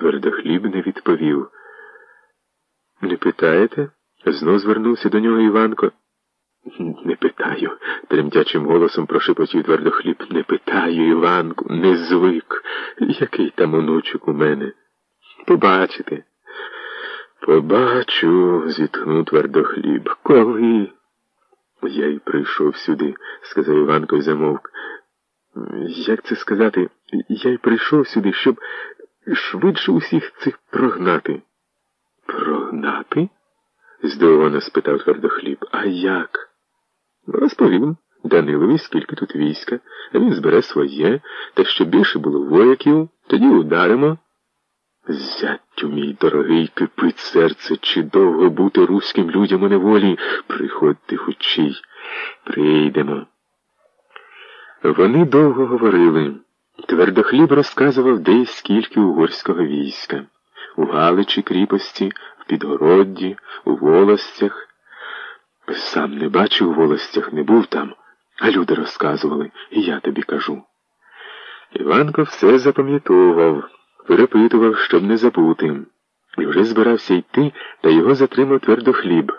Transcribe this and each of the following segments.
Твердохліб не відповів. Не питаєте? Знов звернувся до нього Іванко. Не питаю, тремтячим голосом прошепотів твердохліб. Не питаю, Іванку, не звик. Який там онучок у мене? Побачите. Побачу, зітхнув твердохліб. Коли? Я й прийшов сюди, сказав Іванко і замовк. Як це сказати? Я й прийшов сюди, щоб швидше усіх цих прогнати. Прогнати? здивовано спитав твердохліб. А як? Розповім Данилові, скільки тут війська, а він збере своє, та щоб більше було вояків, тоді ударимо. Зятю мій дорогий, кипить серце, чи довго бути руським людям у неволі, приходьте хучій, прийдемо. Вони довго говорили. Твердохліб розказував, де й скільки угорського війська, у Галичі кріпості, в Підгородді, у волостях. Сам не бачив у волостях, не був там, а люди розказували, і я тобі кажу. Іванко все запам'ятовував, перепитував, щоб не забути, і вже збирався йти, та його затримав твердохліб.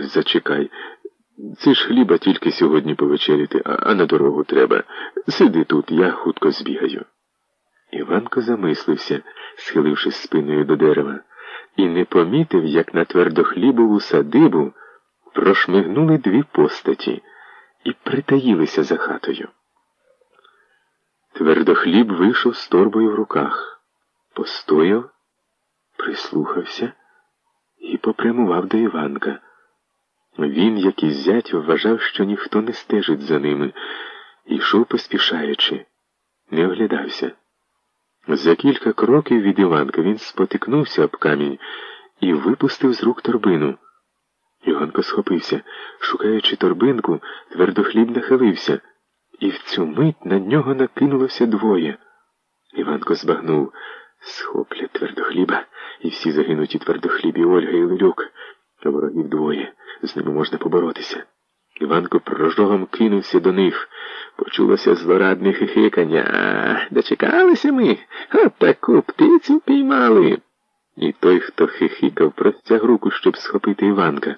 Зачекай, це ж хліба тільки сьогодні повечеряти, а, на дорогу треба. Сиди тут, я хутко збігаю. Іванко замислився, схилившись спиною до дерева, і не помітив, як на твердохлібову садибу прошмигнули дві постаті і притаїлися за хатою. Твердохліб вийшов з торбою в руках, постояв, прислухався і попрямував до Іванка. Він, як і зять, вважав, що ніхто не стежить за ними, і йшов поспішаючи, не оглядався. За кілька кроків від Іванка він спотикнувся об камінь і випустив з рук торбину. Іванко схопився, шукаючи торбинку, твердохліб нахилився, і в цю мить на нього накинулося двоє. Іванко збагнув схоплять твердохліба, і всі загинуті твердохлібі Ольга і Лилюк. Ворогів двоє, з ними можна поборотися. Іванко прожогом кинувся до них. Почулося злорадне хихикання. Дочекалися ми, от таку птицю піймали. І той, хто хихикав, простяг руку, щоб схопити Іванка.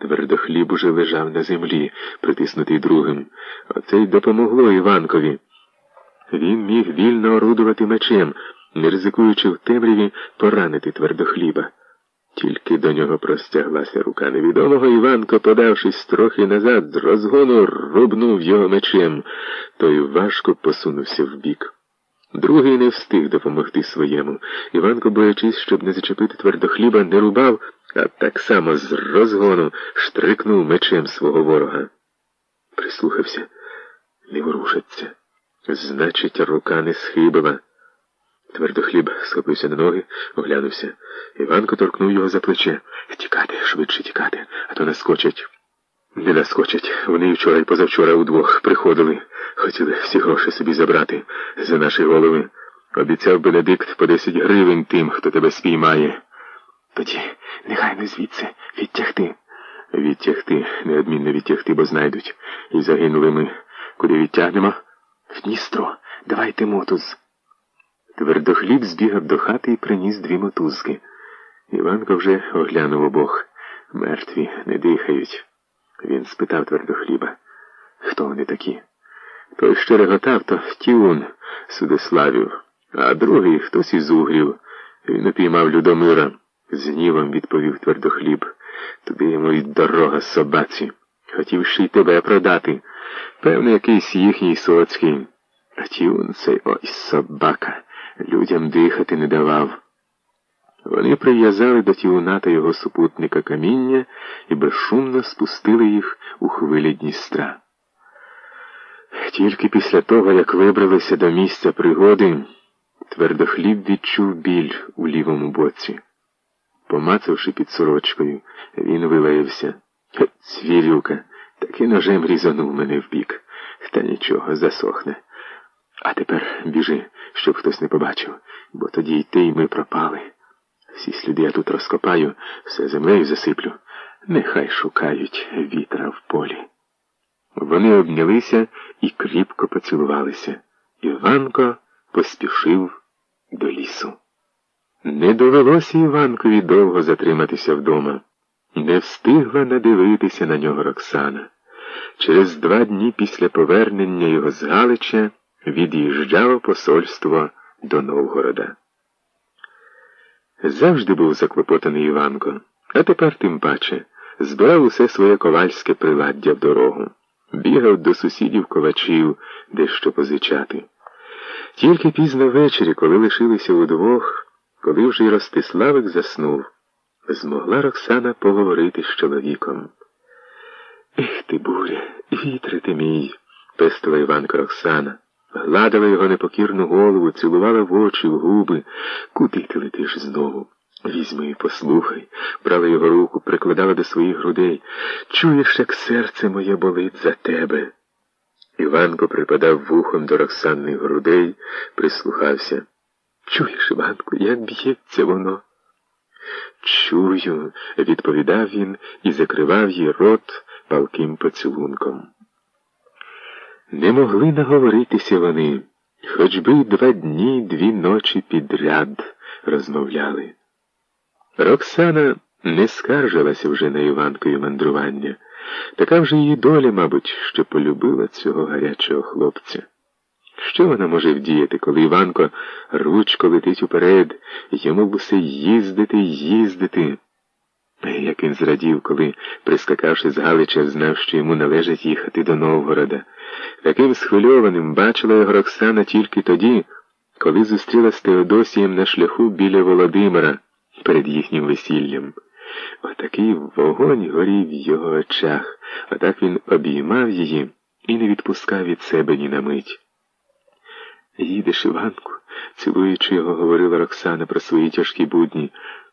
Твердохліб уже лежав на землі, притиснутий другим. Оце й допомогло Іванкові. Він міг вільно орудувати мечем, не ризикуючи в темряві поранити твердохліба. Тільки до нього простяглася рука невідомого Іванко, подавшись трохи назад, з розгону рубнув його мечем, той важко посунувся вбік. Другий не встиг допомогти своєму. Іванко, боячись, щоб не зачепити твердохліба, не рубав, а так само з розгону штрикнув мечем свого ворога. Прислухався, не ворушаться. Значить, рука не схибила. Твердохліб схопився на ноги, оглянувся. Іванко торкнув його за плече. Тікати, швидше тікати, а то наскочать. Не наскочать. Вони вчора і позавчора удвох приходили. Хотіли всі гроші собі забрати за наші голови. Обіцяв Бенедикт по десять гривень тим, хто тебе спіймає. Тоді нехай не звідси відтягти. Відтягти, неодмінно відтягти, бо знайдуть. І загинули ми. Куди відтягнемо? В Дністро. Давайте мотуз. Твердохліб збігав до хати і приніс дві мотузки. Іванко вже оглянув обох. Мертві не дихають. Він спитав твердохліба. Хто вони такі? Той, що реготав, то Тіун Судославів, а другий хтось із угрів. Він упіймав Людомира. З гнівом відповів твердохліб. Туди йому й дорога собаці. Хотів ще й тебе продати. Певно, якийсь їхній соцький. А Тіун цей ой собака людям дихати не давав. Вони прив'язали до Тіуна та його супутника каміння і безшумно спустили їх у хвилі Дністра. Тільки після того, як вибралися до місця пригоди, твердохліб відчув біль у лівому боці. Помацавши під сорочкою, він вилаявся. Цвірюка, таки ножем різанув мене в бік. Та нічого, засохне. А тепер біжи, щоб хтось не побачив, бо тоді й ти, і ми пропали. Всі сліди я тут розкопаю, все землею засиплю. Нехай шукають вітра в полі. Вони обнялися і кріпко поцілувалися. Іванко поспішив до лісу. Не довелося Іванкові довго затриматися вдома. Не встигла надивитися на нього Роксана. Через два дні після повернення його з Галича від'їжджало посольство до Новгорода. Завжди був заклопотаний Іванко, а тепер тим паче збирав усе своє ковальське приладдя в дорогу, бігав до сусідів ковачів дещо позичати. Тільки пізно ввечері, коли лишилися удвох, коли вже й Ростиславик заснув, змогла Роксана поговорити з чоловіком. Ех ти, буря, вітре ти мій, пестила Іванка Роксана, гладила його непокірну голову, цілувала в очі, в губи. Куди ти летиш знову? Візьми послухай, брала його руку, прикладала до своїх грудей. Чуєш, як серце моє болить за тебе. Іванко припадав вухом до Роксанних грудей, прислухався. Чуєш, Іванку, як б'ється воно? Чую, відповідав він і закривав їй рот палким поцілунком. Не могли наговоритися вони, хоч би два дні, дві ночі підряд розмовляли. Роксана не скаржилася вже на Іванкові мандрування. Така вже її доля, мабуть, що полюбила цього гарячого хлопця. Що вона може вдіяти, коли Іванко ручко летить уперед, йому б усе їздити, їздити. Як він зрадів, коли, прискакавши з Галича, знав, що йому належить їхати до Новгорода. Таким схвильованим бачила його Роксана тільки тоді, коли зустріла з Теодосієм на шляху біля Володимира перед їхнім весіллям. Отакий вогонь горів в його очах, отак він обіймав її і не відпускав від себе ні на мить. Їдеш, Іванку, цілуючи його, говорила Роксана про свої тяжкі будні.